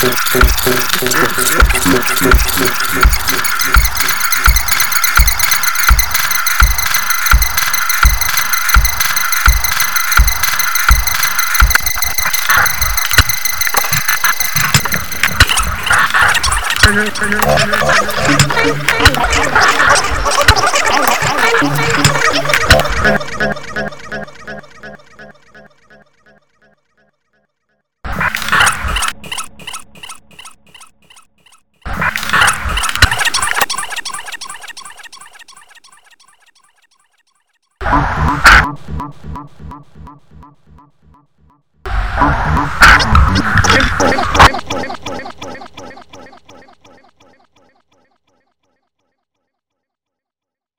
Thank Thank you.